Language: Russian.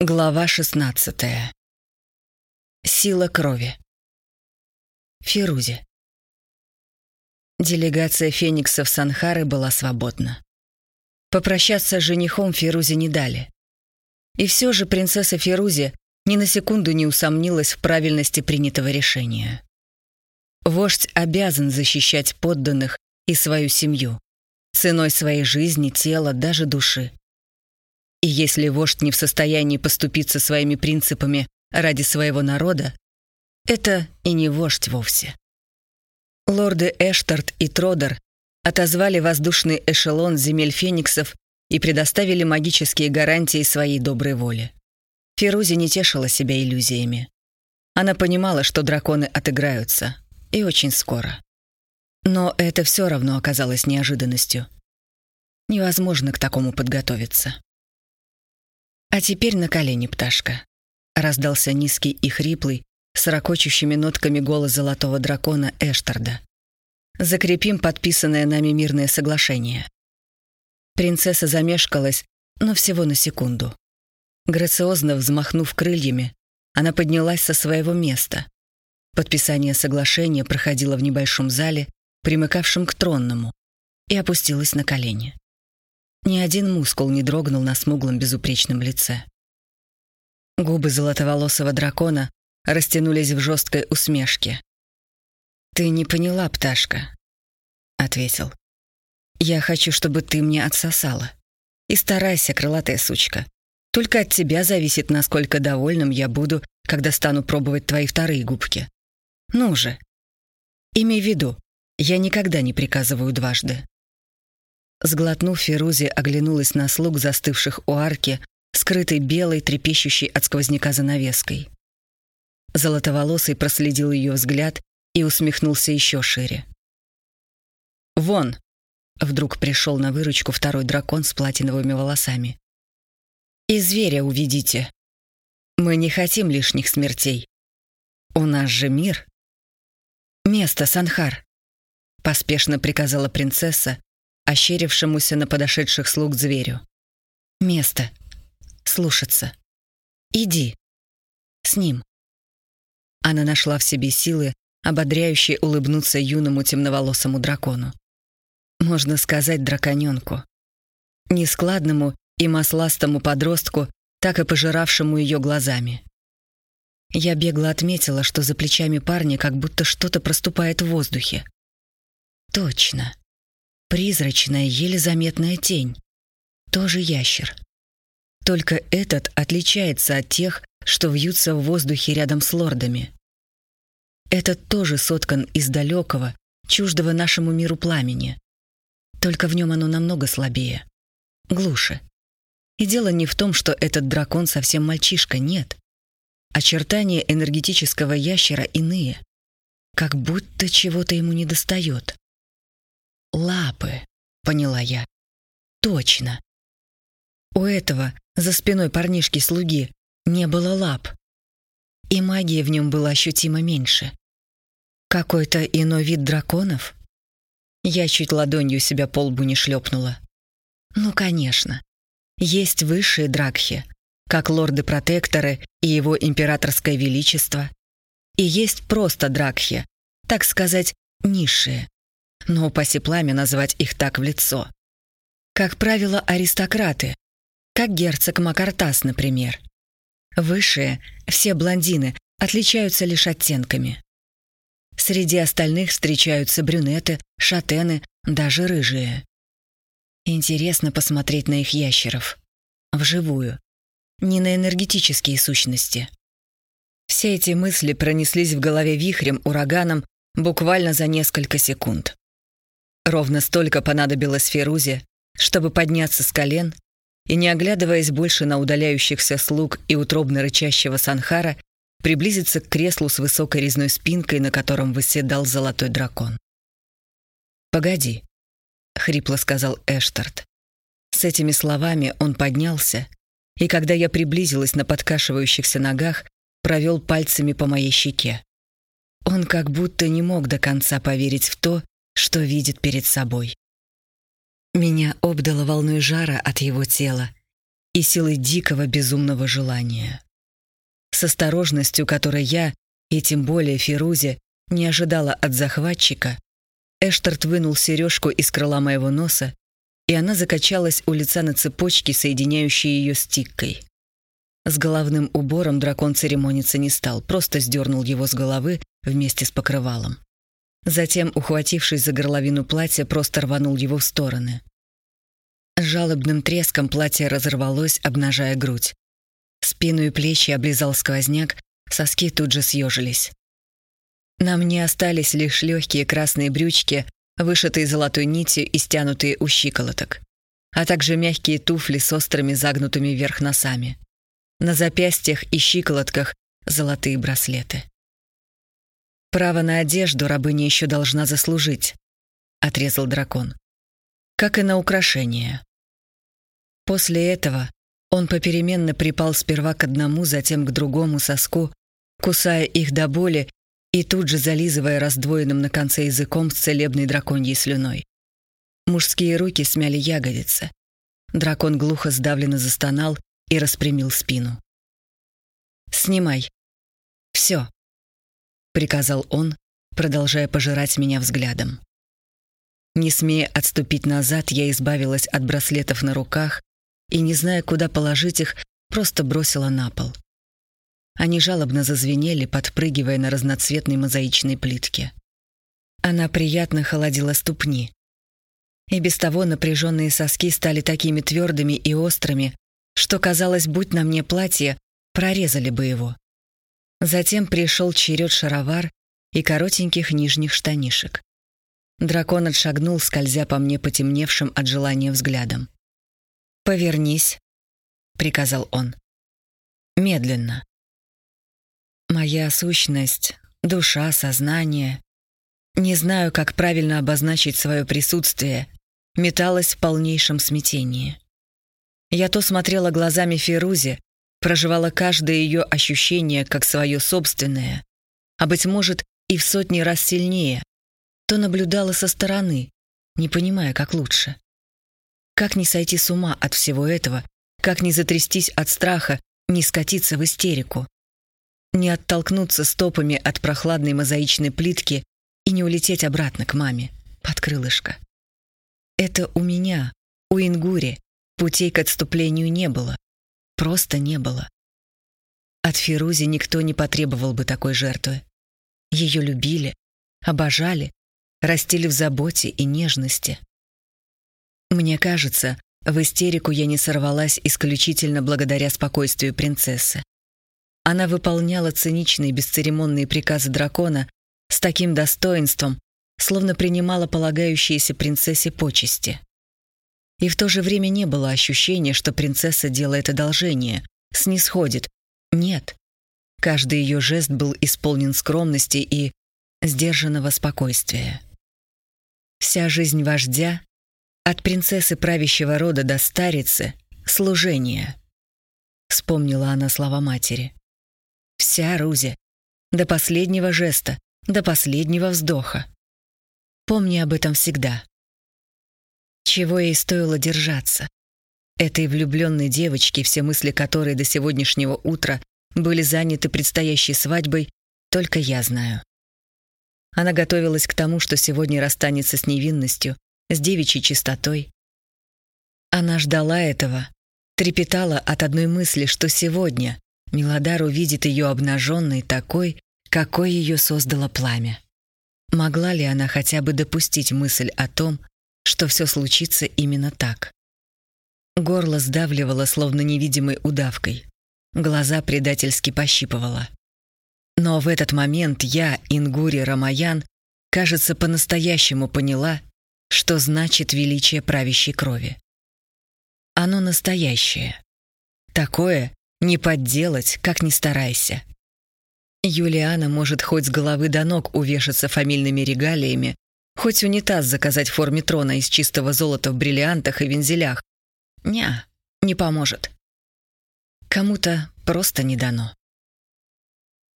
Глава 16. Сила крови. Фирузи. Делегация фениксов Санхары была свободна. Попрощаться с женихом Фирузи не дали. И все же принцесса Фирузи ни на секунду не усомнилась в правильности принятого решения. Вождь обязан защищать подданных и свою семью, ценой своей жизни, тела, даже души. И если вождь не в состоянии поступиться своими принципами ради своего народа, это и не вождь вовсе. Лорды Эштарт и Тродер отозвали воздушный эшелон земель фениксов и предоставили магические гарантии своей доброй воли. Ферузи не тешила себя иллюзиями. Она понимала, что драконы отыграются, и очень скоро. Но это все равно оказалось неожиданностью. Невозможно к такому подготовиться. «А теперь на колени, пташка», — раздался низкий и хриплый, с ракочущими нотками голос золотого дракона Эштарда. «Закрепим подписанное нами мирное соглашение». Принцесса замешкалась, но всего на секунду. Грациозно взмахнув крыльями, она поднялась со своего места. Подписание соглашения проходило в небольшом зале, примыкавшем к тронному, и опустилась на колени. Ни один мускул не дрогнул на смуглом безупречном лице. Губы золотоволосого дракона растянулись в жесткой усмешке. «Ты не поняла, пташка», — ответил. «Я хочу, чтобы ты мне отсосала. И старайся, крылатая сучка. Только от тебя зависит, насколько довольным я буду, когда стану пробовать твои вторые губки. Ну же. Имей в виду, я никогда не приказываю дважды». Сглотнув, Ферузи оглянулась на слуг, застывших у арки, скрытой белой, трепещущей от сквозняка занавеской. Золотоволосый проследил ее взгляд и усмехнулся еще шире. «Вон!» — вдруг пришел на выручку второй дракон с платиновыми волосами. «И зверя уведите. Мы не хотим лишних смертей. У нас же мир». «Место, Санхар!» — поспешно приказала принцесса, ощерившемуся на подошедших слуг зверю. «Место. Слушаться. Иди. С ним». Она нашла в себе силы, ободряющие улыбнуться юному темноволосому дракону. Можно сказать, драконёнку. Нескладному и масластому подростку, так и пожиравшему ее глазами. Я бегло отметила, что за плечами парня как будто что-то проступает в воздухе. Точно. Призрачная, еле заметная тень. Тоже ящер. Только этот отличается от тех, что вьются в воздухе рядом с лордами. Этот тоже соткан из далекого, чуждого нашему миру пламени. Только в нем оно намного слабее. Глуше. И дело не в том, что этот дракон совсем мальчишка, нет. Очертания энергетического ящера иные. Как будто чего-то ему недостает. Лапы, поняла я. Точно. У этого, за спиной парнишки-слуги, не было лап. И магии в нем было ощутимо меньше. Какой-то иной вид драконов? Я чуть ладонью себя по лбу не шлепнула. Ну, конечно. Есть высшие дракхи, как лорды-протекторы и его императорское величество. И есть просто дракхи, так сказать, низшие но упаси пламя назвать их так в лицо. Как правило, аристократы, как герцог Макартас, например. Высшие, все блондины, отличаются лишь оттенками. Среди остальных встречаются брюнеты, шатены, даже рыжие. Интересно посмотреть на их ящеров. Вживую. Не на энергетические сущности. Все эти мысли пронеслись в голове вихрем, ураганом, буквально за несколько секунд. Ровно столько понадобилось Ферузе, чтобы подняться с колен и, не оглядываясь больше на удаляющихся слуг и утробно рычащего Санхара, приблизиться к креслу с высокой резной спинкой, на котором выседал золотой дракон. «Погоди», — хрипло сказал Эштарт. С этими словами он поднялся, и когда я приблизилась на подкашивающихся ногах, провел пальцами по моей щеке. Он как будто не мог до конца поверить в то, что видит перед собой. Меня обдало волной жара от его тела, и силой дикого безумного желания. С осторожностью, которой я, и тем более Фирузе, не ожидала от захватчика, Эштарт вынул сережку из крыла моего носа, и она закачалась у лица на цепочке, соединяющей ее с тиккой. С головным убором дракон церемониться не стал, просто сдернул его с головы вместе с покрывалом. Затем, ухватившись за горловину платья, просто рванул его в стороны. Жалобным треском платье разорвалось, обнажая грудь. Спину и плечи облизал сквозняк, соски тут же съежились. На мне остались лишь легкие красные брючки, вышитые золотой нитью и стянутые у щиколоток, а также мягкие туфли с острыми загнутыми вверх носами. На запястьях и щиколотках золотые браслеты. «Право на одежду рабыня еще должна заслужить», — отрезал дракон. «Как и на украшения». После этого он попеременно припал сперва к одному, затем к другому соску, кусая их до боли и тут же зализывая раздвоенным на конце языком с целебной драконьей слюной. Мужские руки смяли ягодицы. Дракон глухо сдавленно застонал и распрямил спину. «Снимай. Все приказал он, продолжая пожирать меня взглядом. Не смея отступить назад, я избавилась от браслетов на руках и, не зная, куда положить их, просто бросила на пол. Они жалобно зазвенели, подпрыгивая на разноцветной мозаичной плитке. Она приятно холодила ступни. И без того напряженные соски стали такими твердыми и острыми, что, казалось, будь на мне платье, прорезали бы его. Затем пришел черед шаровар и коротеньких нижних штанишек. Дракон отшагнул, скользя по мне потемневшим от желания взглядом. «Повернись», — приказал он. «Медленно». Моя сущность, душа, сознание, не знаю, как правильно обозначить свое присутствие, металась в полнейшем смятении. Я то смотрела глазами Ферузи, проживала каждое ее ощущение как свое собственное, а, быть может, и в сотни раз сильнее, то наблюдала со стороны, не понимая, как лучше. Как не сойти с ума от всего этого, как не затрястись от страха, не скатиться в истерику, не оттолкнуться стопами от прохладной мозаичной плитки и не улететь обратно к маме, под крылышко. Это у меня, у Ингури, путей к отступлению не было. Просто не было. От Фирузи никто не потребовал бы такой жертвы. Ее любили, обожали, растили в заботе и нежности. Мне кажется, в истерику я не сорвалась исключительно благодаря спокойствию принцессы. Она выполняла циничные бесцеремонные приказы дракона с таким достоинством, словно принимала полагающиеся принцессе почести. И в то же время не было ощущения, что принцесса делает одолжение, снисходит. Нет. Каждый ее жест был исполнен скромности и сдержанного спокойствия. Вся жизнь вождя, от принцессы правящего рода до старицы, служение. Вспомнила она слова матери. Вся Рузи, до последнего жеста, до последнего вздоха. Помни об этом всегда. Чего ей стоило держаться? Этой влюбленной девочке, все мысли которой до сегодняшнего утра были заняты предстоящей свадьбой, только я знаю. Она готовилась к тому, что сегодня расстанется с невинностью, с девичьей чистотой. Она ждала этого, трепетала от одной мысли, что сегодня Милодар увидит ее обнаженной такой, какой ее создало пламя. Могла ли она хотя бы допустить мысль о том, что все случится именно так. Горло сдавливало, словно невидимой удавкой. Глаза предательски пощипывало. Но в этот момент я, Ингури Рамаян, кажется, по-настоящему поняла, что значит величие правящей крови. Оно настоящее. Такое не подделать, как ни старайся. Юлиана может хоть с головы до ног увешаться фамильными регалиями, Хоть унитаз заказать в форме трона из чистого золота в бриллиантах и вензелях. Ня, не поможет. Кому-то просто не дано.